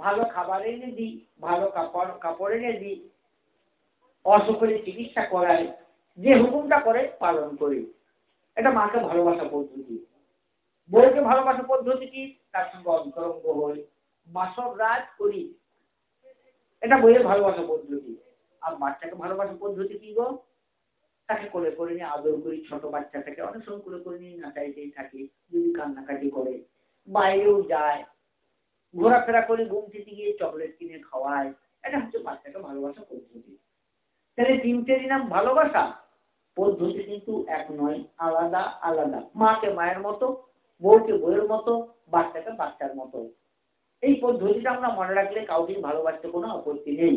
ভালো খাবার এনে দিই, ভালো কাপড় কাপড় এনে দিই, অসুখের চিকিৎসা করাই, যে হুকুমটা করে পালন করি। এটা মাকে ভালোবাসা পদ্ধতি। বউকে ভালোবাসা পদ্ধতি কি? তার সঙ্গে অন্তরঙ্গ হই। বাসব রাজ করি। এটা বইয়ের ভালোবাসা পদ্ধতি। আর বাচ্চাকে ভালোবাসা পদ্ধতি কি গো? তাকে কোলে করে নিয়ে আদর করি, ছোট বাচ্চা বাচ্চাটাকে অনেক সময় কোলে করে নিয়ে নাচাইতেই থাকি, যদি কান্নাকাটি করে। বাইরেও যায়। ঘোরাফেরা করে ঘুম থেকে গিয়ে চকলেট কিনে খাওয়ায়। এটা হচ্ছে বাচ্চাকে ভালোবাসা পদ্ধতি। তাহলে তিনটেরই নাম ভালোবাসা? পদ্ধতি কিন্তু এক নয় আলাদা আলাদা। মাকে মায়ের মতো বউকে বউয়ের মতো বাচ্চাকে বাচ্চার মতো। এই পদ্ধতিটা আমরা মনে রাখলে কাউকে ভালোবাসতে কোনো আপত্তি নেই।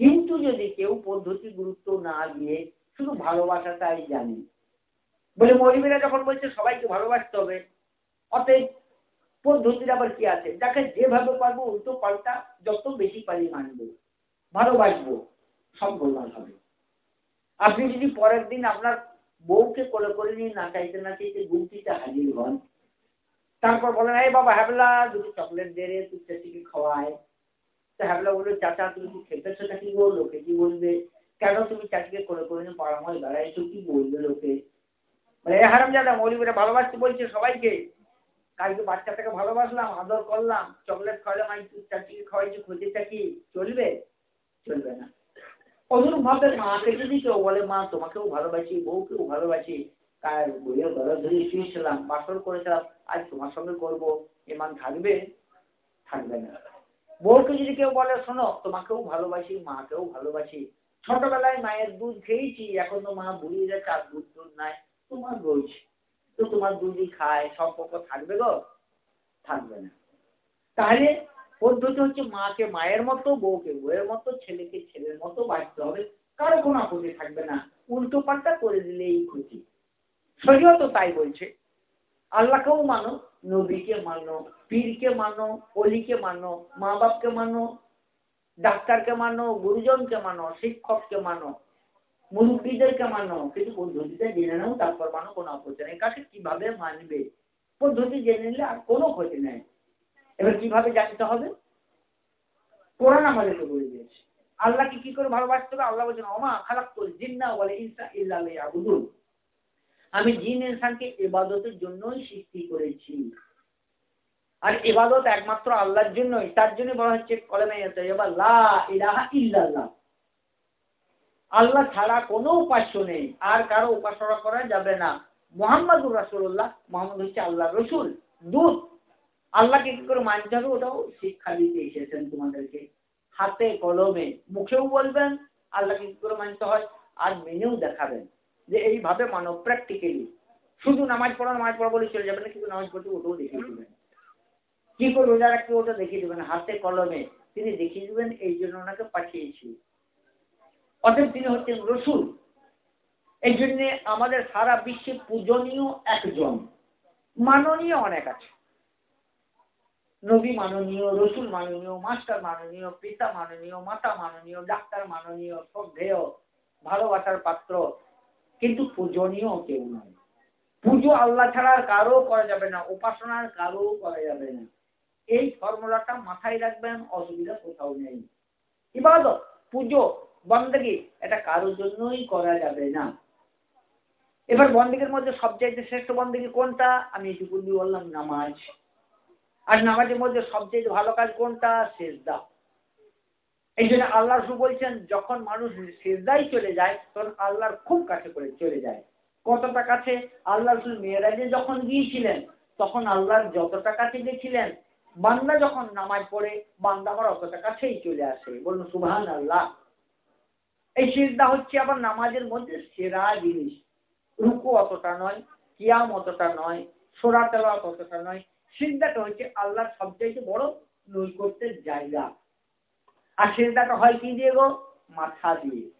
কিন্তু যদি কেউ পদ্ধতি গুরুত্ব না দিয়ে শুধু ভালোবাসাটাই জানি বলে মরিমেরা যখন বলছে সবাইকে ভালোবাসতে হবে অতএব পদ্ধতির আবার কি আছে? যাকে যেভাবে পারব উল্টো পাল্টা যত বেশি পারি মানবো, ভালোবাসবো, সব গোলমাল হবে। আপনি যদি পরের দিন আপনার বউকে কোলে করে নিয়ে নাচাইতে নাচাইতে গুমটিতে হাজির হন, তারপর বলেন, এই বাবা, হ্যাবলা, দুটো চকলেট দে রে, তুই চাচিকে খাওয়ায়। তো হ্যাবলা বলল, চাচা, তুমি কি খেতেছো নাকি গো? লোকে কি বলবে? কেন তুমি চাচিকে কোলে করে নিয়ে পরামর্শ দাঁড়াইছো কি বলবে লোকে? মানে হারাম জাদা মৌলিবেরা ভালোবাসতে বলছে সবাইকে। কালকে বাচ্চাটাকে ভালোবাসলাম, আদর করলাম, চকলেট খাওয়ালাম, আমি তুই চাচিকে খাওয়াইছি খুঁজেটা কি চলবে? চলবে না। অনুরূপভাবে মাকে যদি কেউ বলে, মা, তোমাকেও ভালোবাসি, বউকেও ভালোবাসি কার বইয়ের গলা ধরে শুয়েছিলাম বাসর করেছিলাম, আজ তোমার সঙ্গে করব এমান থাকবে? থাকবে না। বউকে যদি কেউ বলে, শোনো, তোমাকেও ভালোবাসি, মাকেও ভালোবাসি, ছোটবেলায় মায়ের দুধ খেয়েছি, এখন তো মা বুড়িয়ে যাচ্ছে, আর দুধ দুধ নাই, তোমার রয়েছে। তো তোমার দুধই খায় সম্পর্ক থাকবে গো? থাকবে না। তাহলে? পদ্ধতি হচ্ছে মাকে মায়ের মতো বউকে বউয়ের মতো ছেলেকে ছেলের মতো বাঁচতে হবে। কারও কোনো আপত্তি থাকবে না। উল্টো পাল্টা করে দিলেই ক্ষতি শরীয় তো তাই বলছে। আল্লাহকেও মানো নবীকে মানো পীরকে মানো অলিকে মানো মা বাপকে মানো ডাক্তারকে মানো গুরুজনকে মানো শিক্ষককে মানো। মুরব্বীদেরকে মানো, কিন্তু পদ্ধতিটা জেনে নাও, তারপর মানো, কোনো আপত্তি নেই। কাকে কীভাবে মানবে? পদ্ধতি জেনে নিলে আর কোনো ক্ষতি নেই। এবার কীভাবে জানতে হবে? কোরআন আমাদেরকে বলে দিয়েছে। আল্লাহকে কি করে ভালোবাসতে হবে? আল্লাহ বলছেন অমা খারাপ করে জিন্না বলে ইনসা ইল্লাহ আবুদুল আমি জিন ইনসানকে এবাদতের জন্যই সৃষ্টি করেছি। আর এবাদত একমাত্র আল্লাহর জন্যই। তার জন্য বলা হচ্ছে, কলমে এবার লা ইলাহা ইল্লাল্লাহ। আল্লাহ ছাড়া কোনো উপাস্য নেই আর কারও উপাসনা করা যাবে না। মোহাম্মদুর রাসুল্লাহ মোহাম্মদ হচ্ছে আল্লাহ রসুল দুধ আল্লাহকে কি করে মানতে হবে? ওটাও শিক্ষা দিতে এসেছেন তোমাদেরকে। হাতে কলমে মুখেও বলবেন আল্লাহকে কি করে মানতে হয়? আর মেনেও দেখাবেন যে এইভাবে মানব প্র্যাকটিক্যালি শুধু নামাজ পড়া নামাজ পড়া বলে চলে যাবেন না কিন্তু নামাজ পড়তে ওটাও দেখিয়ে দেবেন। কি করে রোজা রাখতে ওটা দেখিয়ে দেবেন। হাতে কলমে তিনি দেখিয়ে দেবেন এই জন্য ওনাকে পাঠিয়েছি। অতএব তিনি হচ্ছেন রসুল। এই জন্যে আমাদের সারা বিশ্বে পূজনীয় একজন। মাননীয় অনেক আছে। নবী মাননীয়, রসুল মাননীয়, মাস্টার মাননীয়, পিতা মাননীয়, মাতা মাননীয়, ডাক্তার মাননীয়, শ্রদ্ধেয়, ভালোবাসার পাত্র। কিন্তু পূজনীয় কেউ নয় পুজো আল্লাহ ছাড়া কারও করা যাবে না উপাসনার কারও করা যাবে না। এই ফর্মুলাটা মাথায় রাখবেন, অসুবিধা কোথাও নেই। ইবাদত, পুজো বন্দেগি, এটা কারোর জন্যই করা যাবে না। এবার বন্দেগের মধ্যে সবচাইতে শ্রেষ্ঠ বন্দেগি কোনটা? আমি এটুকু বললাম, নামাজ। আর নামাজের মধ্যে সবচেয়ে ভালো কাজ কোনটা? সেজদা। এই জন্য আল্লাহ রসুল বলছেন, যখন মানুষ সেজদাই চলে যায়, তখন আল্লাহর খুব কাছে করে চলে যায়। কতটা কাছে? আল্লাহ রসুল মেয়েরাজে যখন গিয়েছিলেন, তখন আল্লাহর যতটা কাছে গেছিলেন, বান্দা যখন নামাজ পড়ে, বান্দা আমার অতটা কাছেই চলে আসে। বলুন সুবহান আল্লাহ এই সিজদা হচ্ছে আবার নামাজের মধ্যে সেরা জিনিস। রুকু অতটা নয়, কিয়াম অতটা নয়, সোরা তেলাওয়াত অতটা নয়। সিজদাটা হচ্ছে আল্লাহর সবচাইতে বড় নৈকট্যের জায়গা। আর সিজদাটা হয় কি দিয়ে গো? মাথা দিয়ে।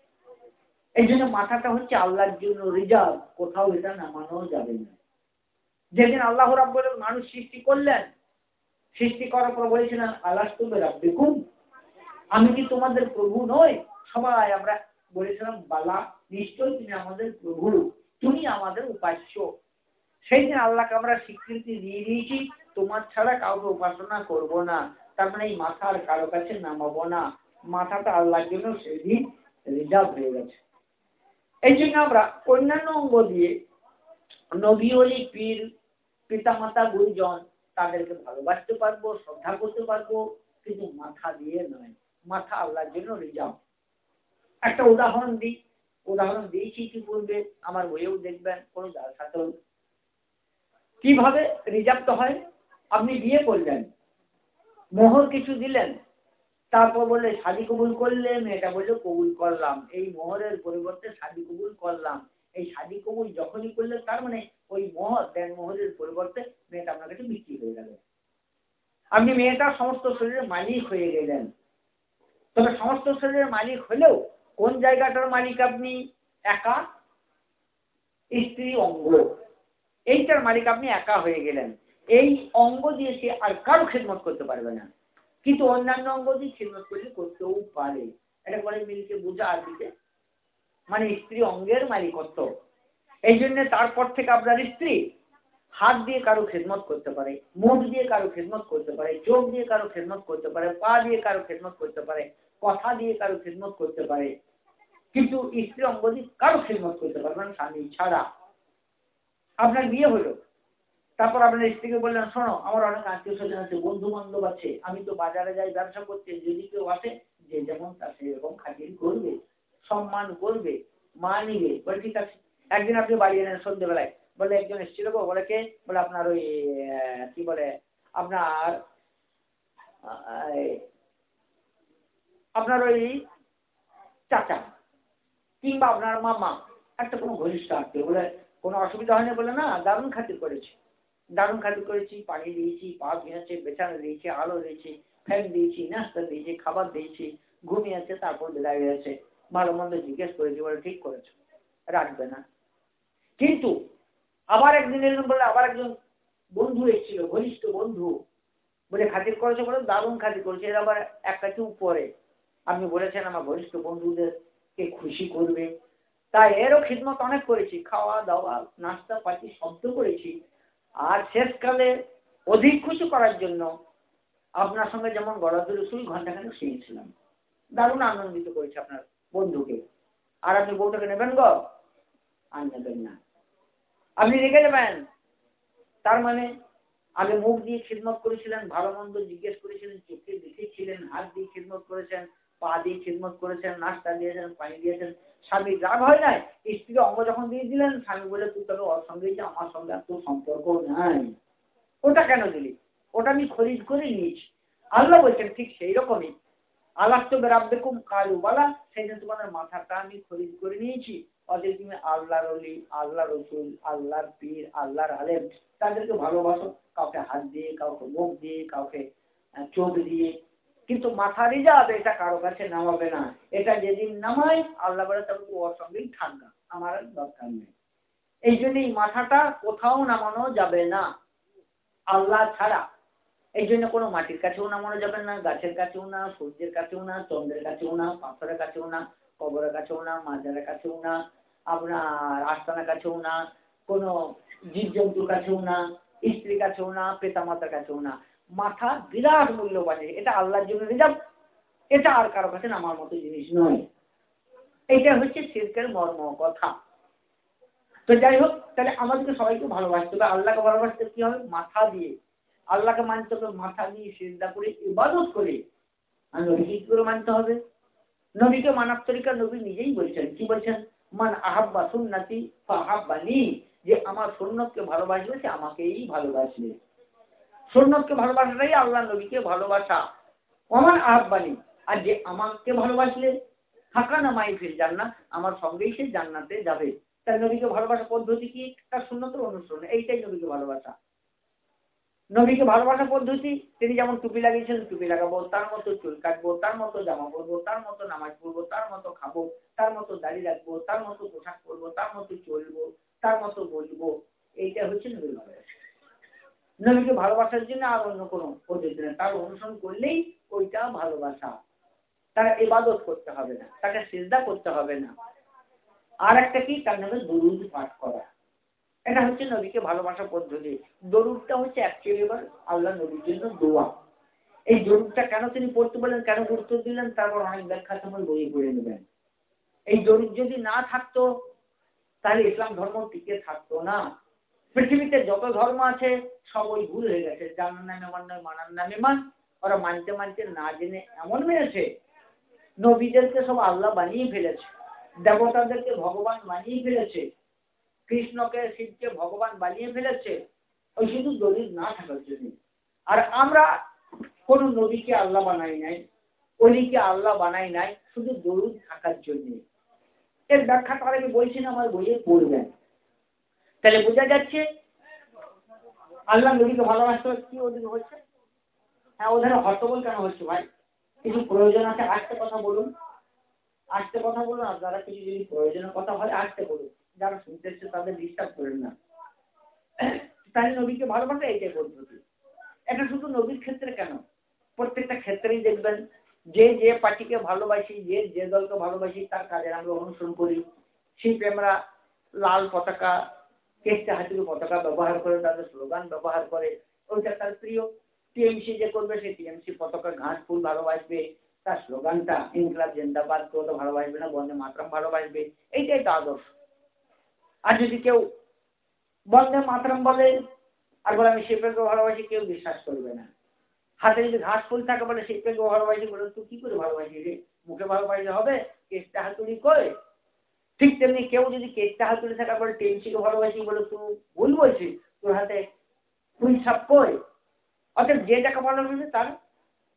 এই জন্য মাথাটা হচ্ছে আল্লাহর জন্য রিজার্ভ, কোথাও এটা নামানো যাবে না। যেদিন আল্লাহ রাব্বুল মানুষ সৃষ্টি করলেন, সৃষ্টি করার পর বলেছিলেন আল্লাহ তুমি রাব্বিকুম আমি কি তোমাদের প্রভু নই? সবাই আমরা বলেছিলাম, বালা নিশ্চয় তুমি আমাদের প্রভু। তুমি আমাদের উপাস্য। সেই দিন আল্লাহকে আমরা স্বীকৃতি দিয়ে দিয়েছি, তোমার ছাড়া কাউকে উপাসনা করব না। তার মানে এই মাথার কারও কাছে নামাবো না। মাথাটা আল্লাহর জন্য সেদিন রিজার্ভ হয়ে গেছে। এই জন্য আমরা অন্যান্য অঙ্গ দিয়ে নবী, অলি, পীর, পিতামাতা, গুরুজন তাদেরকে ভালোবাসতে পারব, শ্রদ্ধা করতে পারব, কিন্তু মাথা দিয়ে নয়। মাথা আল্লাহর জন্য রিজার্ভ একটা উদাহরণ দিই, উদাহরণ দিয়েছি কি বলবে, আমার বইয়েও দেখবেন, কোনো সাথে কীভাবে রিজার্ভ হয়? আপনি বিয়ে করলেন, মোহর কিছু দিলেন, তারপর বললে, শাদি কবুল করলে? মেয়েটা বললে, কবুল করলাম। এই মোহরের পরিবর্তে শাদি কবুল করলাম। এই শাদি কবুল যখনই করলে তার মানে ওই মোহর, দেন মোহরের পরিবর্তে মেয়েটা আপনার কাছে বিক্রি হয়ে গেল। আপনি মেয়েটার সমস্ত শরীরের মালিক হয়ে গেলেন। তবে সমস্ত শরীরের মালিক হলেও কোন জায়গাটার মালিক আপনি? একা। স্ত্রী অঙ্গ। এইটার মালিক আপনি একা হয়ে গেলেন। এই অঙ্গ দিয়ে সে আর কারও খেদমত করতে পারবে না। কিন্তু অন্যান্য অঙ্গ দিয়ে খেদমত করলে করতেও পারে। এটা বলে মিলকে বোঝা আর দিতে। মানে স্ত্রী অঙ্গের মালিকত্ব। এই জন্য তারপর থেকে আপনার স্ত্রী হাত দিয়ে কারও খেদমত করতে পারে, মুখ দিয়ে কারও খেদমত করতে পারে, চোখ দিয়ে কারও খেদমত করতে পারে, পা দিয়ে কারও খেদমত করতে পারে। কথা দিয়ে কারও খেদমত করতে পারে, কিন্তু স্ত্রী অঙ্গ দিয়ে কারও খেদমত করতে পারবেন স্বামী ছাড়া। আপনার বিয়ে হলো, তারপর আপনার স্ত্রীকে বললেন, শোনো, আমার অনেক আত্মীয় স্বজন আছে বন্ধু বান্ধব আছে, আমি তো বাজারে যাই, ব্যবসা করতে, যদি কেউ আসে, যে যেমন তার সেরকম খাতির করবে, সম্মান করবে, মা নিবে, বলে ঠিক আছে। একদিন আপনি বাড়ি এলেন সন্ধ্যেবেলায় বলে একজন এসেছিল গো, বলে কে? বলে আপনার ওই কি বলে, আপনার আপনার ওই চাচা কিংবা আপনার মামা, একটা কোনো ঘনিষ্ঠ আত্মীয় বলে কোনো অসুবিধা হয়নি বলে না, দারুণ খাতির করেছি। দারুণ খাতির করেছি, পানি দিয়েছি, পা ভিজেছে বেছানা দিয়েছি, আলো দিয়েছি, ফ্যান দিয়েছি, নাস্তা দিয়েছি, খাবার দিয়েছি ঘুমিয়েছে তারপর বিদায় হয়েছে ভালো মন্দ জিজ্ঞেস করেছি বলে ঠিক করেছ, রাখবে না। কিন্তু আবার একদিন এরকম বলে আবার একজন বন্ধু এসেছিল, ঘনিষ্ঠ বন্ধু, বলে খাতির করেছে বলে দারুণ খাতির করেছে, এর আবার একটা কেউ পরে আপনি বলেছেন আমার ঘনিষ্ঠ বন্ধুদেরকে খুশি করবে। তাই এরও খিদমত অনেক করেছি। খাওয়া, দাওয়া, নাস্তা পাতি শব্দ করেছি। আর শেষকালে অধিক খুশি করার জন্য আপনার সঙ্গে যেমন গড়াদুরি সুই ঘন্টাখানে শুয়েছিলাম। দারুণ আনন্দিত করেছে আপনার বন্ধুকে। আর আপনি বউটাকে নেবেন গো? আর নেবেন না। আপনি রেখে যাবেন। তার মানে আগে মুখ দিয়ে খিদমত করেছিলেন, ভালো মন্দ জিজ্ঞেস করেছিলেন, চোখে দেখেছিলেন, হাত দিয়ে খিদমত করেছেন। পা দিয়ে খিদমত করেছেন, নাস্তা দিয়েছেন, পানি দিয়েছেন, স্বামী রাগ হয় নাই? স্ত্রীকে অঙ্গ যখন দিয়ে দিলেন, স্বামী বলে তুই তবে ওর সঙ্গে যে আমার সঙ্গে আর তোর সম্পর্ক নাই। ওটা কেন দিলি? ওটা আমি খরিদ করে নিয়েছি। আল্লাহ বলছেন, ঠিক সেই রকমই। আল্লাহ তো বেরাব্বেকুম কালু বলা, সেই জন্য তোমাদের মাথাটা আমি খরিদ করে নিয়েছি। অতএব তুমি আল্লাহর অলি আল্লাহ রসুল, আল্লাহর পীর, আল্লাহর আলেম, তাদেরকে ভালোবাসো। কাউকে হাত দিয়ে, কাউকে মুখ দিয়ে, কাউকে চোখ দিয়ে কিন্তু মাথা রিজার্ভ এটা কারও কাছে নামাবে না। এটা যেদিন নামায় আল্লাহ বলে তবে ওর সঙ্গেই ঠান্ডা আমার দরকার নেই। এই জন্য এই মাথাটা কোথাও নামানো যাবে না। আল্লাহ ছাড়া। এই জন্য কোনো মাটির কাছেও নামানো যাবে না, গাছের কাছেও না, সূর্যের কাছেও না, চন্দ্রের কাছেও না, পাথরের কাছেও না, কবরের কাছেও না, মাজারের কাছেও না, আপনার আস্তানার কাছেও না, কোনো জীবজন্তুর কাছেও না, স্ত্রীর কাছেও না, পেতামাতার কাছেও না। মাথা বিরাট মূল্যবান। এটা আল্লাহর জন্য রিজার্ভ। এটা আর কারও কাছে নামার মতো জিনিস নয়। এটা হচ্ছে শিল্পের মর্ম কথা। তো যাই হোক, তাহলে আমাদেরকে সবাইকে ভালোবাসতে হবে। আল্লাহকে ভালোবাসতে কি হবে? মাথা দিয়ে। আল্লাহকে মানতে হবে, মাথা দিয়ে চিন্তা করে, ইবাদত করে। নবীকে কি করে মানতে হবে? নবীকে মানার তরিকা নবী নিজেই বলছেন। কি বলছেন? মান আহাব্বা সুন্নাতি ফাহাব্বানি। যে আমার সুন্নতকে ভালোবাসবে, সে আমাকেই ভালোবাসবে। সুন্নতকে ভালোবাসাটাই আল্লাহ নবীকে ভালোবাসা। অমান আহ্বানি আর যে আমাকে ভালোবাসলে থাকা না মাই ফির জান্নাত আমার সঙ্গেই সে জান্নাতে যাবে। তার নবীকে ভালোবাসা পদ্ধতি কি? তার সুন্নতের অনুসরণ, এইটাই নবীকে ভালোবাসা। নবীকে ভালোবাসা পদ্ধতি, তিনি যেমন টুপি লাগিয়েছিলেন টুপি লাগাবো, তার মতো চুল কাটবো, তার মতো জামা পরবো, তার মতো নামাজ পড়ব, তার মতো খাব, তার মতো দাড়ি রাখব, তার মতো পোশাক পরবো, তার মতো চলবো, তার মতো বলব এইটা হচ্ছে নবীর ভালোবাসা। নবীকে ভালোবাসার জন্য আর অন্য কোনো পদ্ধতি নেই তার অনুসরণ করলেই ওইটা ভালোবাসা। তার ইবাদত করতে হবে না, তাকে সিজদা করতে হবে না। আর একটা কি? তার নামে দরুদ পাঠ করা। এটা হচ্ছে নবীকে ভালোবাসা পদ্ধতি। দরুদটা হচ্ছে অ্যাকচুয়ালি এবার আল্লাহ নবীর জন্য দোয়া। এই দরুদটা কেন তিনি পড়তে বললেন, কেন গুরুত্ব দিলেন? তারপর অনেক ব্যাখ্যা সময় বই করে নেবেন। এই দরুদ যদি না থাকতো, তাহলে ইসলাম ধর্ম টিকে থাকতো না। পৃথিবীতে যত ধর্ম আছে, সব ওই ভুল হয়ে গেছে। জানার নামে মান নয় মানার নামে মান। ওরা মানতে মানতে না জেনে এমন মেরেছে, নবীদেরকে সব আল্লাহ বানিয়ে ফেলেছে, দেবতাদেরকে ভগবান বানিয়ে ফেলেছে, কৃষ্ণকে, শিবকে ভগবান বানিয়ে ফেলেছে। ওই শুধু দলিল না থাকার জন্য। আর আমরা কোন নবীকে আল্লাহ বানাই নাই, অলিকে আল্লাহ বানাই নাই, শুধু দরুদ থাকার জন্য। এর ব্যাখ্যা তার আমি বলছি না আমার বইয়ে পড়বেন। তাহলে বোঝা যাচ্ছে আল্লাহ নবীকে ভালোবাসতে কি হচ্ছে হ্যাঁ ওদের হট্টগোল কেন হচ্ছে ভাই? কিছু প্রয়োজন আছে, আসতে কথা বলুন। আসতে কথা বলুন কিছু যদি প্রয়োজনের কথা হয় আসতে বলুন। যারা তাদের ডিস্টার্ব করেন না। তাহলে নবীকে ভালোবাসা, এইটাই পদ্ধতি এটা শুধু নবীর ক্ষেত্রে কেন? প্রত্যেকটা ক্ষেত্রেই দেখবেন, যে যে পার্টিকে ভালোবাসি, যে যে দলকে ভালোবাসি, তার কাজের আমরা অনুসরণ করি। সেই আমরা লাল পতাকা কেসটা হাতির পতাকা ব্যবহার করে, তাদের স্লোগান ব্যবহার করে। ওইটা তার প্রিয়। টিএমসি যে করবে, সেই টিএমসি পতাকা ঘাস ফুল ভালোবাসবে। তার স্লোগানটা, ইনকলাব, জিন্দাবাদ কেউ তো ভালোবাসবে না, বন্দে মাতরম ভালোবাসবে। এইটাই তো আদর্শ। আর যদি কেউ বন্দে মাতরম বলে, আর বলে, আমি শিল্পেরকে ভালোবাসি কেউ বিশ্বাস করবে না। হাতে যদি ঘাস ফুল থাকে বলে শিল্পেরকে ভালোবাসি বলে, তুই কি করে ভালোবাসি রে? মুখে ভালোবাসলে হবে? কেসটা হাতুড়ি করে ঠিক তেমনি কেউ যদি কেসটা হাতুড়ি থাকার পরে টেনসিকে ভালোবাসি বলে তুই ভুল বলছিস তোর হাতে তুই সাপ করে অর্থাৎ যে টাকা ভালোবাসে তার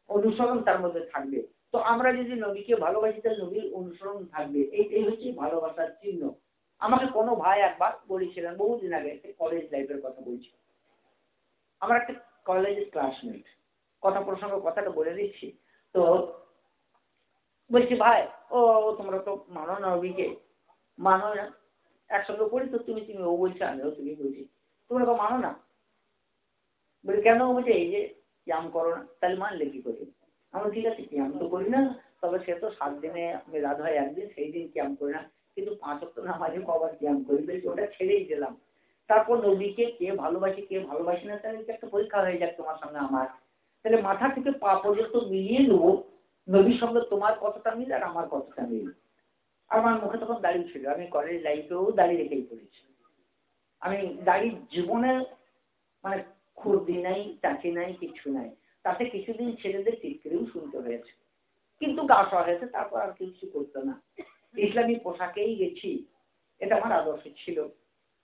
অনুসরণ তার মধ্যে থাকবে। তো আমরা যদি নবীকে ভালোবাসি, তাহলে নবীর অনুসরণ থাকবে। এইটাই হচ্ছে ভালোবাসার চিহ্ন। আমাকে কোনো ভাই একবার বলেছিলেন, বহুদিন আগে একটা কলেজ লাইফের কথা বলছি। আমার একটা কলেজের ক্লাসমেট কথা প্রসঙ্গ, কথাটা বলে দিচ্ছি। তো বলছি, ভাই, ও তোমরা তো মানো নবীকে? মানো না। একসঙ্গে পড়ি তো তুমি তুমি ও বলছে, আমিও তুমি বলছি। তোমরা তো মানো না? বলি, কেন? বলছে, এই যে ক্যাম করো না। তাহলে মানলে কি করে? আমরা ঠিক আছে ক্যাম তো করি না। তবে সে তো সাত দিনে রাত হয় একদিন, সেই দিন ক্যাম করি না। কিন্তু পাঁচ অক্ট নামাজে কবার ক্যাম করি। বেশি ওটা ছেড়েই দিলাম। তারপর নবীকে কে ভালোবাসি কে ভালোবাসি না, তাহলে একটা পরীক্ষা হয়ে যাক তোমার সঙ্গে আমার? তাহলে মাথা থেকে পা পর্যন্ত মিলিয়ে নেব। নবীর সঙ্গে তোমার কতটা মিল আর আমার কতটা মিল? আমার মুখে তখন দাঁড়িয়ে ছিল। আমি কলেজ লাইফেও দাঁড়িয়ে রেখেই পড়েছি। আমি দাঁড়িয়ে জীবনে মানে খুরদি নাই, চাচি নাই, কিছু নাই। তাতে কিছুদিন ছেলেদের চিৎকারেও শুনতে হয়েছে। কিন্তু গা হয়েছে, তারপর আর কিছু করতো না। ইসলামী পোশাকেই গেছি। এটা আমার আদর্শ ছিল,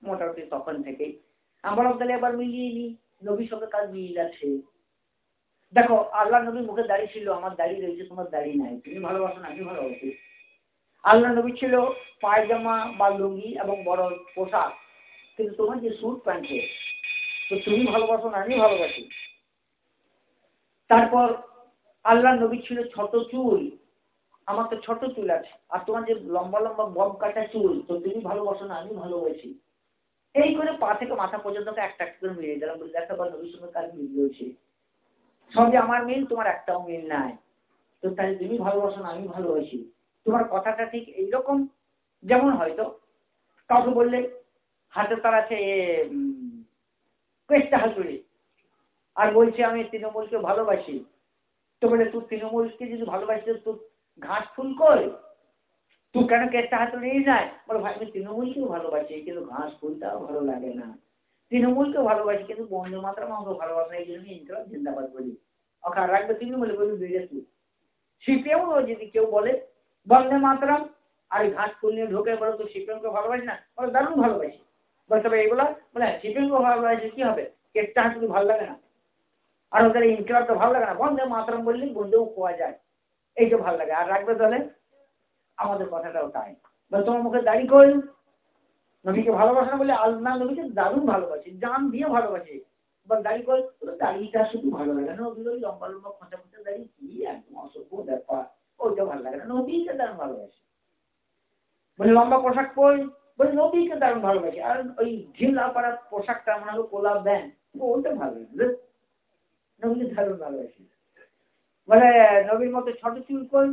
মোটামুটি তখন থেকেই। আমরা তাহলে এবার মিলিয়ে নি নবীর সঙ্গে কাজ মিল আছে? দেখো আল্লাহ নবীর মুখে দাঁড়িয়ে ছিল, আমার দাঁড়িয়ে রয়েছে, তোমার দাঁড়িয়ে নাই। তুমি ভালোবাসো না, আমি ভালোবাসি। আল্লাহ নবী ছিল পায়জামা বা লুঙ্গি এবং বড় পোশাক। কিন্তু তোমার যে স্যুট প্যান্টে তো তুমি ভালোবাসো না, আমি ভালোবাসি। তারপর আল্লাহ নবী ছিল ছোট চুল। আমার তো ছোট চুল আছে। আর তোমার যে লম্বা লম্বা বব কাটা চুল, তো তুমি ভালোবাসো না, আমি ভালোবাসি। এই করে পা থেকে মাথা পর্যন্ত একটা একটা করে মিলিয়ে দিলাম। বলে দেখা, নবীর সঙ্গে কাজ মিল রয়েছে? সবই আমার মিল, তোমার একটাও মিল নাই। তো তাহলে তুমি ভালোবাসো না, আমি ভালোবাসি। তোমার কথাটা ঠিক এইরকম যেমন হয়তো কাউকে বললে হাতে তার আছে কেসটা হাতুড়ি আর বলছে, আমি তৃণমূলকে ভালোবাসি। তো বলে, তুই তৃণমূলকে যদি ভালোবাসিস তুই ঘাস ফুল কর তুই কেন কেসটা হাতুড়ি যায়? বলে, ভাই, আমি তৃণমূলকেও ভালোবাসি, কিন্তু ঘাস ফুলটাও ভালো লাগে না। তৃণমূলকেও ভালোবাসি, কিন্তু বন্ধু মাত্রা আমাকে ভালোবাসা এই জন্য ইনকলাব জিন্দাবাদ বলি। আর রাখবে তৃণমূলে বলি বেড়ে তুই সিপিএম যদি কেউ বলে বন্দে মাতরম। আর ঘাস ফুল নিয়ে ঢোকে বলে তো সিপিএমকে ভালোবাসি না? বলে, দারুণ ভালোবাসি। বলতে হবে এগুলো, বলে সিপিএমকে ভালোবাসি কি হবে? কেকটা হাসলে ভালো লাগে না। আর ওদের ইনকলাবটা ভালো লাগে না। বন্দে মাতরম বললে বন্ধেও খোয়া যায়। এইটা ভালো লাগে। আর রাখবে তাহলে? আমাদের কথাটাও তাই। বলে, তোমার মুখে দাড়ি করি নবীকে ভালোবাসে না বলে আল্লাহ নবীকে দারুণ ভালোবাসি। জান দিয়ে ভালোবাসি। বা দাড়ি করে দাড়িটা শুধু ভালো লাগে না। ওগুলো লম্বা লম্বা খোঁচা খোঁচা দাড়ি কি একদম অসভ্য ব্যাপার। ওইটা ভালো লাগে না। নবীকে দারুণ ভালোবাসি। বলে, লম্বা পোশাক পরি? বলে, নবীকে দারুণ ভালোবাসি। আর ওই ঢিলা পাড়ার পোশাকটা মনে হলো কোলা ব্যান ওইটা ভালো লাগে। নবীকে দারুণ ভালোবাসি। বলে, নবীর মতো ছোট চুল কই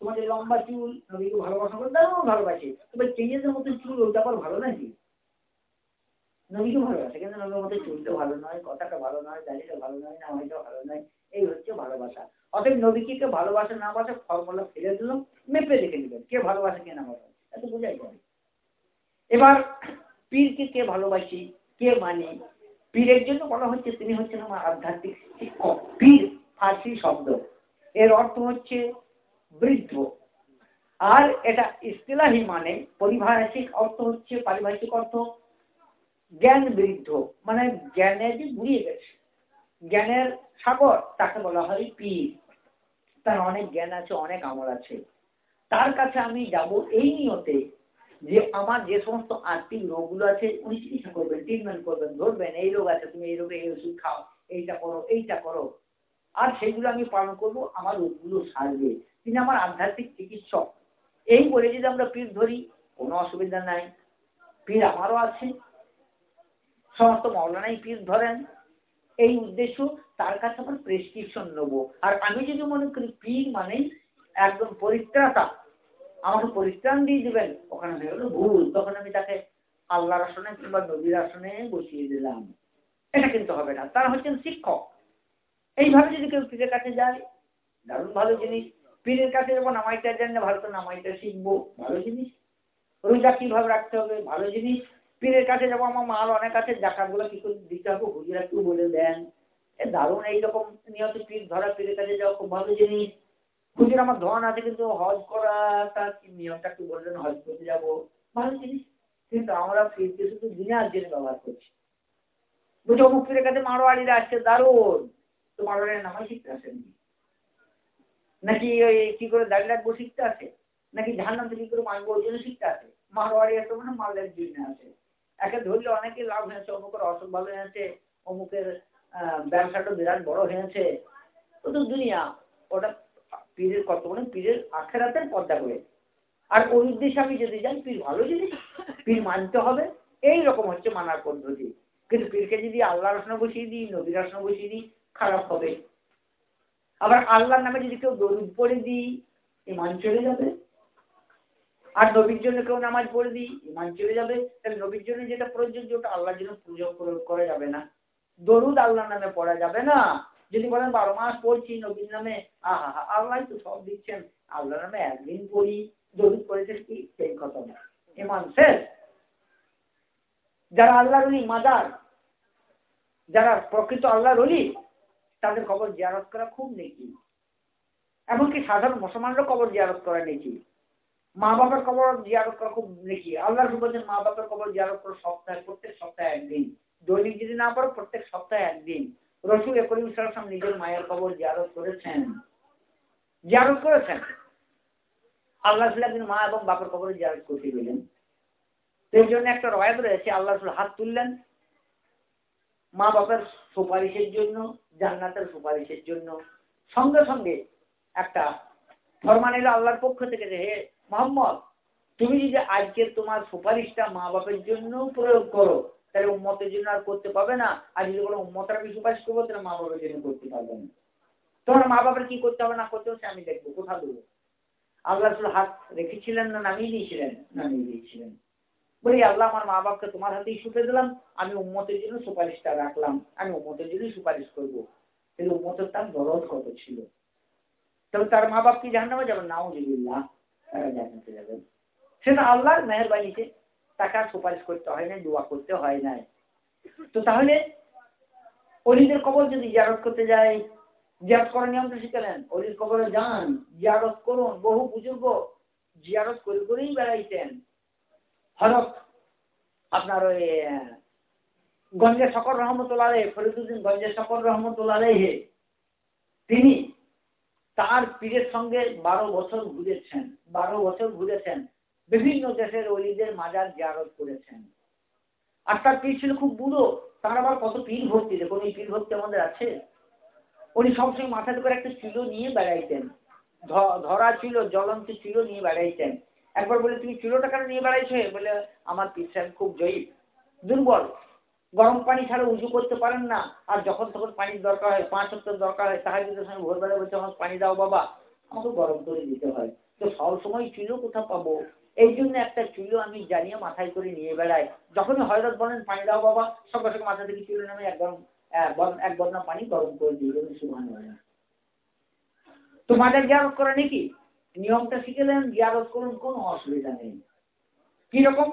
তোমাদের লম্বা চুল, নবীকে ভালোবাসা করে দারুণ ভালোবাসি। তবে চেঞ্জেসের মতো চুল, ওইটা আবার ভালো নাকি? নবীকে ভালোবাসে, কিন্তু নবীর মতো চুলটা ভালো নয়, কথাটা ভালো নয় দাঁড়িয়ে ভালো নয় নামাইটা ভালো নয়, এই হচ্ছে ভালোবাসা। অতএব নবীকে কে ভালোবাসে না বাসে ফর্মুলা ফেলে দিল মেপে দেখে নেবেন। কে ভালোবাসে, কে না ভালোবাসে, এত বোঝাই যাবে এবার পীরকে কে ভালোবাসি, কে মানে? পীরের জন্য বলা হচ্ছে তিনি হচ্ছেন আমার আধ্যাত্মিক শিক্ষক। পীর ফার্সি শব্দ। এর অর্থ হচ্ছে বৃদ্ধ। আর এটা ইস্তিলাহি মানে পরিভাষিক অর্থ হচ্ছে, পারিভাষিক অর্থ জ্ঞান বৃদ্ধ। মানে জ্ঞানে যে বুড়িয়ে গেছে। জ্ঞানের সাগর, তাকে বলা হয় পীর। তার অনেক জ্ঞান আছে, অনেক আমল আছে। তার কাছে আমি যাব এই নিয়তে যে আমার যে সমস্ত আর্থিক রোগগুলো আছে, উনি চিকিৎসা করবেন ট্রিটমেন্ট করবেন, ধরবেন, এই রোগ আছে, তুমি এই রোগে এই ওষুধ খাও, এইটা করো এইটা করো। আর সেগুলো আমি পালন করব, আমার রোগগুলো সারবে। তিনি আমার আধ্যাত্মিক চিকিৎসক। এই বলে যদি আমরা পীর ধরি, কোনো অসুবিধা নাই। পীর আমারও আছে। সমস্ত মৌলানাই পীর ধরেন। এই উদ্দেশ্য তার কাছে আমার প্রেসক্রিপশন নেব। আর আমি যদি মনে করি পীর মানে একদম পরিত্রাতা, আমাকে পরিত্রাণ দিয়ে দেবেন, ওখানে হয়ে গেলো ভুল। তখন আমি তাকে আল্লাহর আসনে কিংবা নবীর আসনে বসিয়ে দিলাম। এটা কিন্তু হবে না। তারা হচ্ছেন শিক্ষক। এইভাবে যদি কেউ পীরের কাছে যায়, দারুণ ভালো জিনিস। পীরের কাছে যখন নামাইটা জানলে ভালো তো নামাইটা শিখব, ভালো জিনিস। রোজা কীভাবে রাখতে হবে, ভালো জিনিস। পীরের কাছে যাব, আমার মাল অনেক আছে, জাকাতগুলো কি করে দিতে হবে, হুজুরা একটু বলে দেন। দারুণ এইরকম নিয়ত পীর, ধরা পীরের কাছে যাওয়া খুব ভালো জিনিস। হুজুর আমার ধন আছে, কিন্তু হজ করা তার নিয়মটা একটু বললেন হজ করতে যাব। ভালো জিনিস। কিন্তু আমরা পীরকে শুধু দিনার জন্য ব্যবহার করছি। বুঝি অমুক পীরের কাছে মারোয়াড়িরা আসছে, দারুণ। তো মারোয়াড়ির নামাই শিখতে আসেন। নাকি ওই কি করে দাঁড়িয়ে রাখব শিখতে আসে? নাকি ঝান্নাম থেকে কি করে মারবো ওই জন্য শিখতে আসে? মারোয়াড়ি এত মানে মালের জন্য আসে। একে ধরলে অনেকে লাভ হয়েছে অমুকের অসুখ ভালো হয়েছে অমুকের ব্যবসাটা বিরাট বড় হয়েছে। ও তো দুনিয়া, ওটা পীরের কত মানে পীরের আখেরাতের পর্দা করে। আর ওই উদ্দেশ্যে আমি যদি যাই পীর ভালো জিনিস। পীর মানতে হবে। এই রকম হচ্ছে মানার পদ্ধতি। কিন্তু পীরকে যদি আল্লাহ রসনা বসিয়ে দিই, নবীর রসনা বসিয়ে দিই, খারাপ হবে। আবার আল্লাহর নামে যদি কেউ দরুদ পড়ে দিই ইমান চলে যাবে। আর নবীর জন্য কেউ নামাজ পড়ে দিই ইমান চলে যাবে। তাহলে নবীর জন্য যেটা প্রযোজ্য, ওটা আল্লাহর জন্য পুজো করা যাবে না। দরুদ আল্লাহর নামে পড়া যাবে না। যদি বলেন বারো মাস পড়ছি, নবীর নামে, আহা হা আল্লাহ তো সব দিচ্ছেন। আল্লাহর নামে একদিন পড়ি, দরুদ পড়েছেন কি? সেই খতম ইমান শেষ। যারা আল্লাহর অলি মাদার, যারা প্রকৃত আল্লাহর অলি তাদের খবর জিয়ারত করা খুব নেকি। এমনকি সাধারণ মুসলমানরাও কবর জিয়ারত করা নেকি। মা বাবার কবর জিয়ারত করা খুব নেকি। আল্লাহর মা বাবার কবর জিয়ারত করা সপ্তাহে, প্রত্যেক সপ্তাহে একদিন। দৈনিক যদি না পারো, প্রত্যেক সপ্তাহে একদিন। রসুল করিম সালাম নিজের মায়ের কবর জিয়ারত করেছেন। জিয়ারত করেছেন। আল্লাহ একদিন মা এবং বাপের কবরে জিয়ারত করতে গেলেন। সেই জন্য একটা রয়াত রয়েছে, আল্লাহ হাত তুললেন মা বাপের সুপারিশের জন্য, জান্নাতের সুপারিশের জন্য। সঙ্গে সঙ্গে একটা ফরমান এলো আল্লাহর পক্ষ থেকে যে, হে মোহাম্মদ, তুমি যদি আজকে তোমার সুপারিশটা মা বাপের জন্য প্রয়োগ করো তাহলে উম্মতের জন্য আর করতে পারবে না, আর যদি কোনো উম্মতের আমি সুপারিশ করব, তাহলে মা বাবার জন্য করতে পারবে না। তোমার মা বাবার কি করতে হবে, না করতে হবে আমি দেখব কোথা দেবো? আল্লাহ হাত রেখেছিলেন না, নামিয়ে দিয়েছিলেন? নামিয়ে দিয়েছিলেন। বলি, আল্লাহ, আমার মা বাপকে তোমার হাতেই শুতে দিলাম, আমি উম্মতের জন্য সুপারিশটা রাখলাম। আমি উম্মতের জন্যই সুপারিশ করব। কিন্তু উম্মতের তার দরদ কত ছিল? তবে তার মা বাপ কি জাহান্নামে যাবেন? নাউজুবিল্লাহ, তারা জানাতে যাবেন। সেটা আল্লাহর মেহরবানিতে তাকে আর সুপারিশ করতে হয় নাই, দোয়া করতে হয় নাই। তো তাহলে অলিদের কবর যদি জিয়ারত করতে যায় জিয়ারত করার নিয়মটা শিখালেন, অলির কবরে যান, জিয়ারত করুন, বহু বুজুর্গ জিয়ারত করে করেই বেড়াইতেন। হরফ আপনার ওই গঞ্জে শকর রহমতুল্লাহ ফরিদুদ্দিন গঞ্জে শকর রহমতুল্লাহ তিনি তার পীরের সঙ্গে বারো বছর ঘুরেছেন, বারো বছর ঘুরেছেন। বিভিন্ন দেশের অলিদের মাজার জিয়ারত করেছেন। আর তার পীর ছিল খুব বুড়ো, তার আবার কত পীর ভর্তি? দেখুন, এই পীর ভর্তি আমাদের আছে। উনি সবসময় মাথাতে করে একটা চুলো নিয়ে বেড়াইতেন। ধরা ছিল, জ্বলন্ত চুলো নিয়ে বেড়াইতেন। একবার বলে, তুমি চুলোটা কেন নিয়ে বেড়াইছো? বলে, আমার পীর সাহেব খুব জয়ী দুর্বল। গরম পানি ছাড়া উঁচু করতে পারেন না। আর যখন তখন পানির দরকার হয়, পাঁচ সপ্তাহ দরকার হয় তাহার যদি সঙ্গে ভোরবেলা বলছে, আমার পানি দাও বাবা, আমাকে গরম করে দিতে হয়। তো সব সময় চুলো কোথাও পাবো? এই জন্য একটা চুলো আমি জানিয়ে মাথায় করে নিয়ে বেড়াই। যখনই হয়রত বলেন, পানি দাও বাবা। সঙ্গে সঙ্গে মাথা থেকে চুলো নামে এক এক বদনা পানি গরম করে দিই। সুমান তো মাজার জিয়ারত নাকি নিয়মটা শিখেলেন, জিয়ারত করুন, কোনো অসুবিধা নেই। কীরকম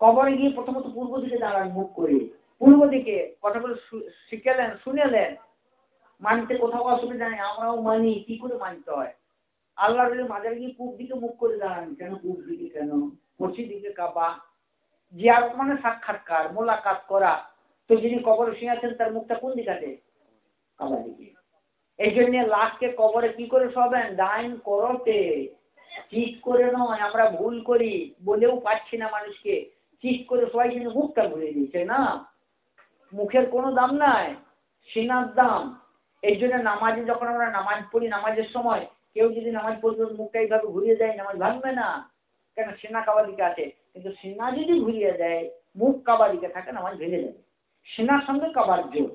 কবরে গিয়ে প্রথমত পূর্ব দিকে দাঁড়ান মুখ করে। পূর্ব দিকে কথাগুলো শিখেলেন, শুনেলেন। মানতে কোথাও অসুবিধা নেই, আমরাও মানি, কি করে মানতে হয়? আল্লাহ মাজারে গিয়ে পূব দিকে মুখ করে দাঁড়ান। কেন পূব দিকে, কেন? পশ্চিম দিকে, কাবা। জিয়ারত মানে সাক্ষাৎকার, মোলাকাত করা। তো যিনি কবর শুয়ে আছেন, তার মুখটা কোন দিকে আছে? কাবা দিকে। এই জন্য লাশকে কবরে কি করে শোবেন ডাইন করতে। চিট করে নয়, আমরা ভুল করি, বলেও পাচ্ছি না মানুষকে। চিট করে সবাই কিন্তু মুখটা ভুলে দিচ্ছে না? মুখের কোনো দাম নাই, সিনার দাম। এই জন্য নামাজে যখন আমরা নামাজ পড়ি, নামাজের সময় কেউ যদি নামাজ পড়তে মুখটা এইভাবে ঘুরিয়ে দেয়, নামাজ ভাঙবে না। কেন? সেনা কাবাদিকে আছে। কিন্তু সেনা যদি ঘুরিয়ে দেয়, মুখ কাবাদিকে থাকে, নামাজ ভেঙে যাবে। সেনার সঙ্গে কাবার জোর।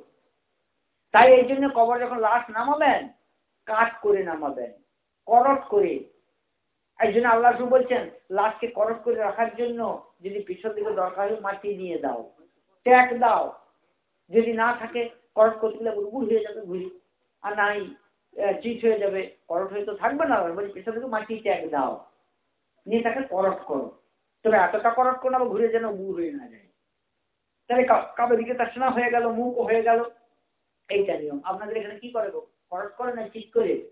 তাই এই জন্য কবর যখন লাশ নামাবেন কাট করে নামাবেন, করট করে। এই জন্য আল্লাহ বলছেন, লাশকে করট করে রাখার জন্য যদি পিছন দিকে দরকার হয় মাটি নিয়ে দাও, ট্যাগ দাও। যদি না থাকে, করট করতে গেলে উড়বুড় হয়ে যাবে ঘুরি আর নাই চিট হয়ে যাবে করট হয়ে তো থাকবে না বলছি পিছন দিকে মাটি ট্যাগ দাও। নিয়ে তাকে করট করো। তবে এতটা করট করো না ঘুরে যেন বুড় হয়ে না যায়। তাহলে কাবে দিকে তার শোনা হয়ে গেল, মুখ হয়ে গেল, এইটা নিয়ম। আপনাদের এখানে কি করে গো? খরচ করে না ঠিক করে?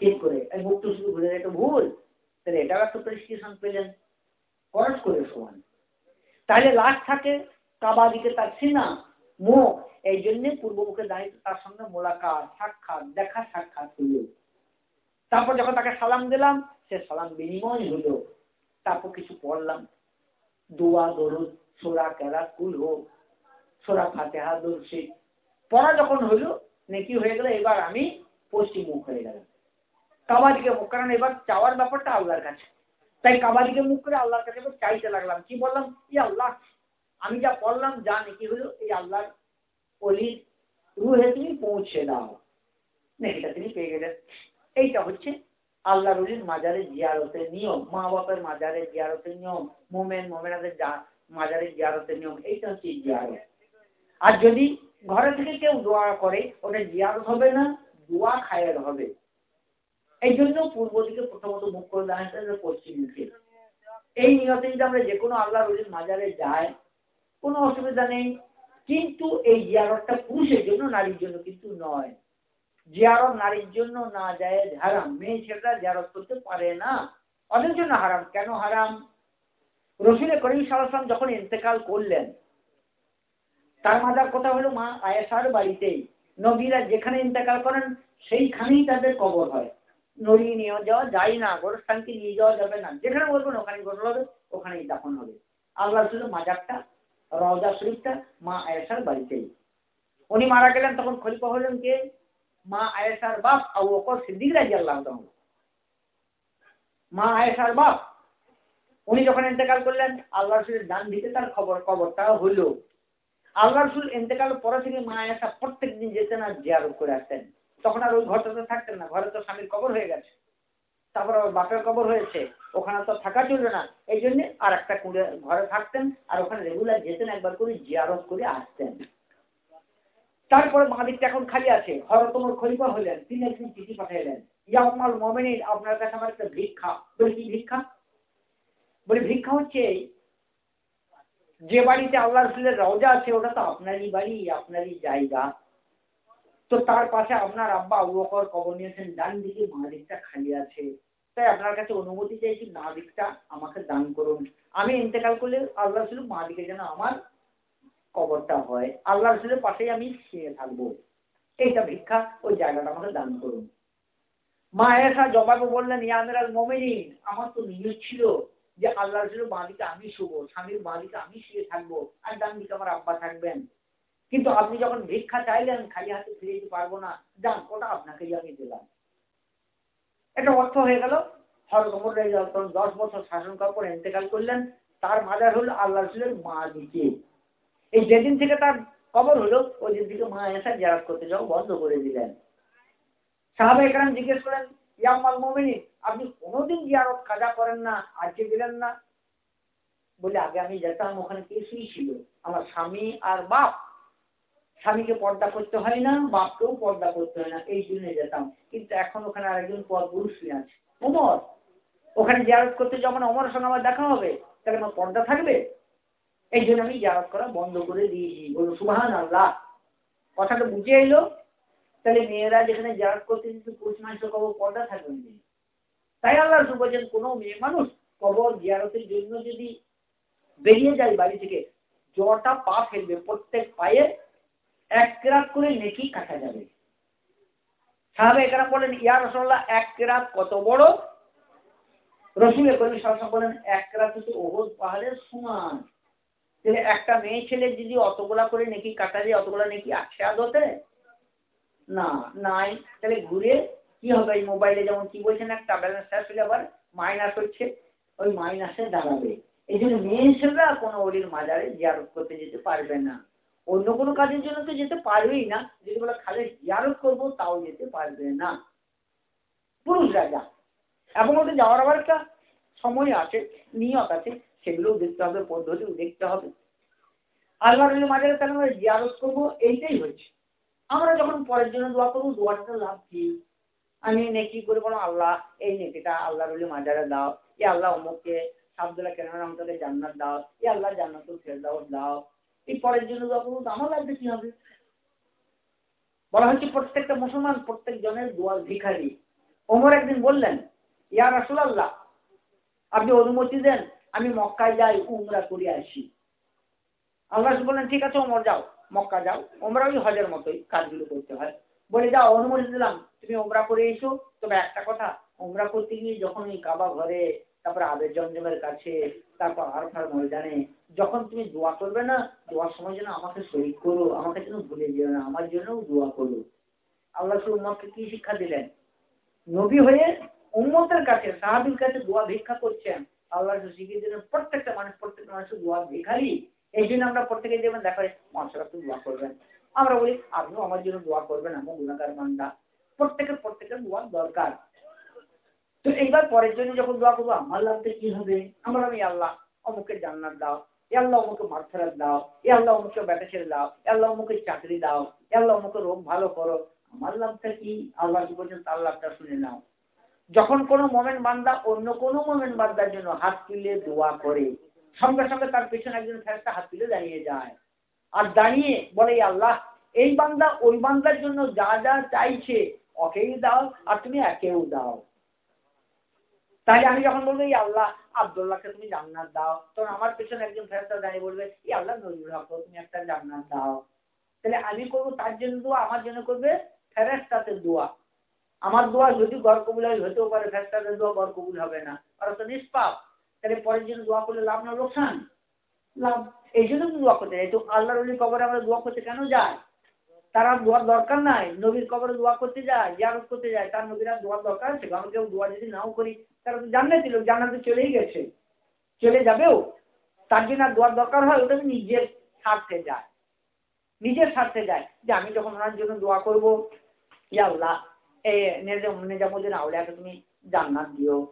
ঠিক করে। মুখ তো শুধু ঘুরে এটা ভুল। তাহলে এটাও একটা প্রেসক্রিপশন পেলেন। খরচ করে সমান। তাহলে লাশ থাকে, কাবা দিকে তার সিনা মুখ এই জন্যে পূর্বমুখে দাঁড়িয়ে তার সঙ্গে মোলাকাত, সাক্ষাৎ, দেখা সাক্ষাৎ হইল। তারপর যখন তাকে সালাম দিলাম, সে সালাম বিনিময় হলো তারপর কিছু পড়লাম। দোয়া, দরুদ, সোরা কেরা কুল হোক সোরা ফাতেহা দর্শিক পড়া যখন হইল, নেকি হয়ে গেল, এবার আমি পশ্চিম মুখ হয়ে গেলাম। কাবাদিকে মুখ কারণ এবার চাওয়ার ব্যাপারটা আল্লাহর কাছে। তাই কাবাদিকে মুখ করে আল্লাহর কাছে চাইতে লাগলাম। কি বললাম? ই আল্লাহ আমি যা পড়লাম যা নেকি হলো, এই আল্লাহর অলির রুহে তুমি পৌঁছে দাও। নেকিটা তিনি পেয়ে গেলেন। এইটা হচ্ছে আল্লাহ রুলির মাজারে জিয়ারতের নিয়ম মা বাপের মাজারে জিয়ারতের নিয়ম, মোমেন, মোমেনাদের মাজারে জিয়ারতের নিয়ম, এইটা হচ্ছে জিয়ারত। আর যদি ঘরে থেকে কেউ দোয়া করে, ওটা জিয়ারত হবে না, দোয়া খায়ের হবে। এই জন্য পূর্ব দিকে প্রথমত মুখ করে দাঁড়াতে পশ্চিম দিকে। এই নিয়তে যদি আমরা যে কোনো আল্লাহ রুলির মাজারে যাই কোনো অসুবিধা নেই। কিন্তু এই জিয়ারতটা পুরুষের জন্য, নারীর জন্য কিন্তু নয়। জিয়ারত নারীর জন্য না যায় হারাম। মেয়ে ছেলেরা জিয়ারত করতে পারে না। অনেক জন্য হারাম। কেন হারাম? রসুল করিম সালাম যখন ইন্তেকাল করলেন, তার মাজার কথা হলো মা? আয়েসার বাড়িতেই। নবীরা যেখানে ইন্তেকাল করেন, সেইখানেই তাদের কবর হয়। নড়িয়ে নিয়ে যাওয়া যায় না। গোরস্থানকে নিয়ে যাওয়া যাবে না। যেখানে বলবেন ওখানে গোসল হবে, ওখানেই দাফন হবে। আল্লাহ মাজারটা রওজা শরীফটা মা আয়েসার বাড়িতেই। উনি মারা গেলেন তখন খলিফা হলেন কে? মা আয়েসার বাপ আবু বকর সিদ্দিক রাজি আল্লাহ মা আয়েসার বাপ। উনি যখন ইন্তেকাল করলেন, আল্লাহ রসুলের ডান দিকে তার খবর, কবরটা হলো। আল্লাহ রসুল ইন্তেকাল পরে থেকে মা আয়েশা প্রত্যেক দিন যেতেন আর জিয়ারত করে আসতেন। তখন আর ওই ঘরটাতে থাকতেন না, ঘরে তো স্বামীর কবর হয়ে গেছে। তারপর বাপের কবর হয়েছে, ওখানে তো থাকা চলবে না। এই জন্যে আর একটা কুড়ে ঘরে থাকতেন, আর ওখানে রেগুলার যেতেন একবার করে, জিয়ারত করে আসতেন। তারপরে মাদিকটা এখন খালি আছে হরতমর খলিফা হলেন, তিনি একদিন চিঠি পাঠাইলেন ইয়ামাল মমেনির আপনার কাছে আমার একটা ভিক্ষা। বলে, কি ভিক্ষা? বলে, ভিক্ষা হচ্ছে যে বাড়িতে আল্লাহ রসুলের রওজা আছে, ওটা তো আপনারই বাড়ি, আপনারই জায়গা। তো তার পাশে আপনার আব্বা আবু বকর কবর নিয়েছেন, ডান দিকে মা দিকটা খালি আছে। তাই আপনার কাছে অনুমতি চাইছি মা দিকটা আমাকে দান করুন। আমি ইন্তেকাল করলে আল্লাহ রসুল মা দিকে যেন আমার কবরটা হয়। আল্লাহ রসুলের পাশেই আমি শুয়ে থাকব। এইটা ভিক্ষা, ওই জায়গাটা আমাকে দান করুন। মা এসা জবাবে বললেন ইয়ামেরাল মোমেনিন, আমার তো নিয়োগ ছিল যে আল্লাহ রসুলের বাঁ দিকে আমি শুভ স্বামীর বাঁ দিকে আমি শুয়ে থাকব। আর ডান দিকে আমার আব্বা থাকবেন। কিন্তু আপনি যখন ভিক্ষা চাইলেন, খালি হাতে ফিরে দিতে পারব না যান ওটা আপনাকেই আমি দিলাম। এটা অর্থ হয়ে গেল হরকমর যখন দশ বছর শাসন করার পর করলেন, তার মাজার হলো আল্লাহ রসুলের মা দিকে। এই যেদিন থেকে তার কবর হলো ওই দিন থেকে মা এসে জারাত করতে যাও বন্ধ করে দিলেন। সাহাবা একরাম জিজ্ঞেস করেন ইয়াম্মাল মোমিনী আপনি কোনোদিন জিয়ারত কাজা করেন না, আজকে দিলেন না? বলে, আগে আমি যেতাম, ওখানে কে ছিল আমার স্বামী আর বাপ। স্বামীকে পর্দা করতে হয় না, বাপকেও পর্দা করতে হয় না, এই জন্য যেতাম। কিন্তু এখন ওখানে আরেকজন পর পুরুষ আছে, ওমর। ওখানে জিয়ারত করতে যখন অমরের সঙ্গে আমার দেখা হবে, তাহলে আমার পর্দা থাকবে? এই জন্য আমি জিয়ারত করা বন্ধ করে দিয়েছি। বলুন সুহান আল্লাহ কথাটা বুঝে এলো। তাহলে মেয়েরা যেখানে জিয়ারত করতে কিন্তু পুরুষ মানুষের কবর পর্দা থাকবে না। তাই আল্লাহ বলছেন কোনো মেয়ে মানুষ কবর জিয়ারতের জন্য যদি বেরিয়ে যায় বাড়ি থেকে, জটা পা ফেলবে প্রত্যেক পায়ে। এক করে কাটা যাবে। এখানে বলেন এক কত বড়? রসুলের বলেন, এক ওহদ পাহাড়ের সমান একটা মেয়ে ছেলে যদি অতগুলা করে নেকি কাটা যায়, অতগুলা নেকি আছে আদতে? না, নাই। তাহলে ঘুরে কি হবে? এই মোবাইলে যেমন কি বলছেন একটা ব্যালেন্স শেষ হলে আবার মাইনাস হচ্ছে, ওই মাইনাসে দাঁড়াবে। এই জন্য মেয়ে ছেলেরা কোনো ওলির মাজারে জিয়ারত করতে যেতে পারবে না। অন্য কোনো কাজের জন্য তো যেতে পারবেই না। যদি বলে খালি জিয়ারত করব, তাও যেতে পারবে না। পুরুষ রাজা এবং ওদের যাওয়ার আবার একটা সময় আছে, নিয়ত আছে, সেগুলোও দেখতে হবে, পদ্ধতিও দেখতে হবে। আল্লাহ মাঝে তাহলে আমরা জিয়ারত করব, এইটাই হয়েছে। আমরা যখন পরের জন্য দোয়া করব, দোয়াটা লাভ কি আমি নেকি করে বলো আল্লাহ, এই নেকিটা আল্লাহ রুলি মাজারে দাও। এ আল্লাহ অমুককে সাবদুল্লাহ কেন রহমতুল্লাহ জান্নাত দাও। এ আল্লাহ জান্নাতুল ফেরদাউস দাও। এই পরের জন্য করব আমার লাগবে কি হবে? বলা হচ্ছে প্রত্যেকটা মুসলমান প্রত্যেক জনের দোয়ার ভিখারি। ওমর একদিন বললেন, ইয়া রাসুল আল্লাহ আপনি অনুমতি দেন, আমি মক্কায় যাই, উমরা করে আসি। আল্লাহ বললেন, ঠিক আছে, ওমর যাও, মক্কা যাও। ওমরা ওই হজের মতোই কাজগুলো করতে হয়। বলে, যাও, অনুমতি দিলাম, তুমি ওমরা করে এসো। তবে একটা কথা ওমরা করতে গিয়ে যখন ওই কাবা ঘরে তারপরে আবের জমজমের কাছে, তারপর আরফার ময়দানে, যখন তুমি দোয়া করবে না, দোয়ার সময় যেন আমাকে শরীর করো, আমাকে যেন ভুলে যেও না, আমার জন্যও দোয়া করো। আল্লাহ উম্মতকে কি শিক্ষা দিলেন? নবী হয়ে উম্মতের কাছে, সাহাবির কাছে দোয়া ভিক্ষা করছেন। আল্লাহ শিখিয়ে দিলেন, প্রত্যেকটা মানুষ প্রত্যেকটা মানুষের দোয়া ভিখারি। এই জন্য আমরা প্রত্যেকে যেমন দেখা যায়, মানুষেরা তো দোয়া করবেন। আমরা বলি, আপনিও আমার জন্য দোয়া করবেন আমার গুণাকার মান্দা প্রত্যেকের প্রত্যেকের দোয়ার দরকার। তো এইবার পরের জন্য যখন দোয়া করব, আমার লাভতে কি হবে? আমার আমি আল্লাহ অমুকে জান্নাত দাও, এ আল্লাহ অমুকে মার্থারাত দাও, এ আল্লাহ অমুকে বেটা ছেড়ে দাও, এ আল্লাহ অমুকে চাকরি দাও, এ আল্লাহ অমুকে রোগ ভালো করো। আমার লাভটা কি? আল্লাহ কি বলছেন? তার লাভটা শুনে নাও। যখন কোনো মোমেন্ট বান্দা অন্য কোনো মোমেন্ট বান্দার জন্য হাত তুলে দোয়া করে, সঙ্গে সঙ্গে তার পেছনে একজন ফেরস্তা হাত তুলে দাঁড়িয়ে যায়। আর দাঁড়িয়ে বলে আল্লাহ, এই বান্দা ওই বান্দার জন্য যা যা চাইছে, ওকেই দাও, আর তুমি একেও দাও। তাহলে আমি যখন বলব, এই আল্লাহ, আবদুল্লাহকে তুমি জান্নাত দাও। তখন আমার পেছনে একজন ফেরস্তা দাঁড়িয়ে বলবে, এই আল্লাহ নজরুল হক, তুমি একটা জান্নাত দাও। তাহলে আমি করব তার জন্য দোয়া, আমার জন্য করবে ফেরেস্তাতে দোয়া। আমার দোয়া যদি গড় কবুল হয়, হতেও পারে ফেরেস্তাদের দোয়া গড় কবুল হবে না। ওরা তো নিষ্পাপ। তাহলে পরের জন্য দোয়া করলে লাভ না, লোকসান? লাভ। এই জন্য তো দোয়া করতে যাই তো আল্লাহ রলির কবরে আমরা দোয়া করতে কেন যায় তারা দোয়ার দরকার নাই। নবীর কবরে দোয়া করতে যায়, জিয়ারত করতে যায়, তার নবীরা দোয়ার দরকার আছে। কারণ কেউ দোয়া যদি নাও করি, তারা তো জান্নাত দিল, জান্নাতে চলেই গেছে। চলে যাবেও। তার জন্য আর দোয়ার দরকার হয়, ওটা নিজের স্বার্থে যায়। নিজের স্বার্থে যায়। যে আমি যখন ওনার জন্য দোয়া করব, ইয়া আল্লাহ এই নেজামুদ্দিন আউলিয়াকে তুমি জান্নাত দিও।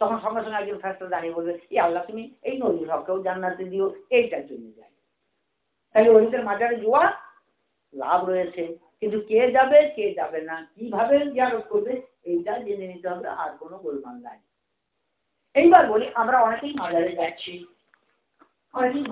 তখন সঙ্গে সঙ্গে একজন ফেরস্তা দাঁড়িয়ে বলবে ই আল্লাহ, তুমি এই নজরুল হককেও জান্নাতে দিও, এইটার জন্য যায় তাহলে ওহিদের মাজারে জোয়া লাভ রয়েছে। কিন্তু কে যাবে কে যাবে না, কীভাবে জিয়ারত করবে, এইটা জেনে নিতে হবে, আর কোনো গোলমাল নাই। এইবার বলি, আমরা অনেকেই মাজারে যাচ্ছি। অনেকেই